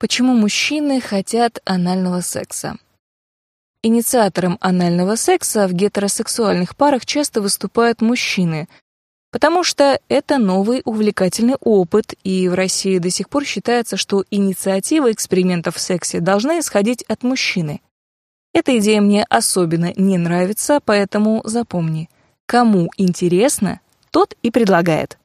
Почему мужчины хотят анального секса? Инициатором анального секса в гетеросексуальных парах часто выступают мужчины, потому что это новый увлекательный опыт, и в России до сих пор считается, что инициатива экспериментов в сексе должна исходить от мужчины. Эта идея мне особенно не нравится, поэтому запомни, кому интересно, тот и предлагает.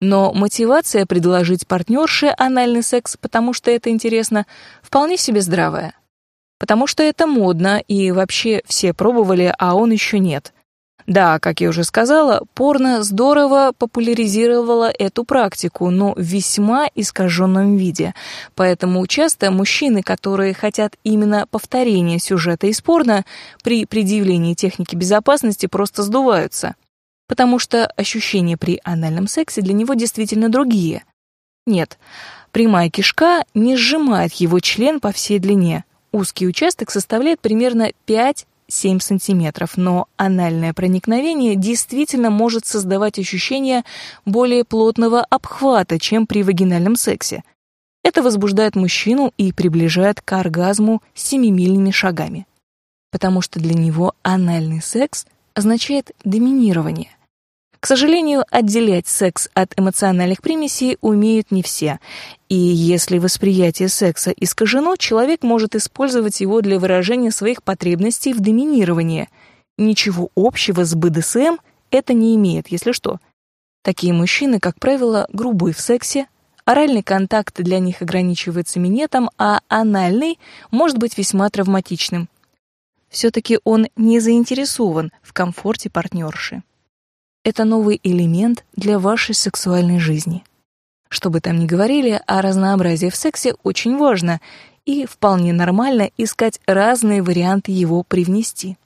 Но мотивация предложить партнерше анальный секс, потому что это интересно, вполне себе здравая. Потому что это модно, и вообще все пробовали, а он еще нет. Да, как я уже сказала, порно здорово популяризировало эту практику, но в весьма искаженном виде. Поэтому часто мужчины, которые хотят именно повторения сюжета из порно, при предъявлении техники безопасности просто сдуваются потому что ощущения при анальном сексе для него действительно другие. Нет, прямая кишка не сжимает его член по всей длине. Узкий участок составляет примерно 5-7 сантиметров, но анальное проникновение действительно может создавать ощущение более плотного обхвата, чем при вагинальном сексе. Это возбуждает мужчину и приближает к оргазму семимильными шагами. Потому что для него анальный секс означает доминирование. К сожалению, отделять секс от эмоциональных примесей умеют не все. И если восприятие секса искажено, человек может использовать его для выражения своих потребностей в доминировании. Ничего общего с БДСМ это не имеет, если что. Такие мужчины, как правило, грубы в сексе, оральный контакт для них ограничивается минетом, а анальный может быть весьма травматичным. Все-таки он не заинтересован в комфорте партнерши это новый элемент для вашей сексуальной жизни. Что бы там ни говорили, а разнообразие в сексе очень важно, и вполне нормально искать разные варианты его привнести.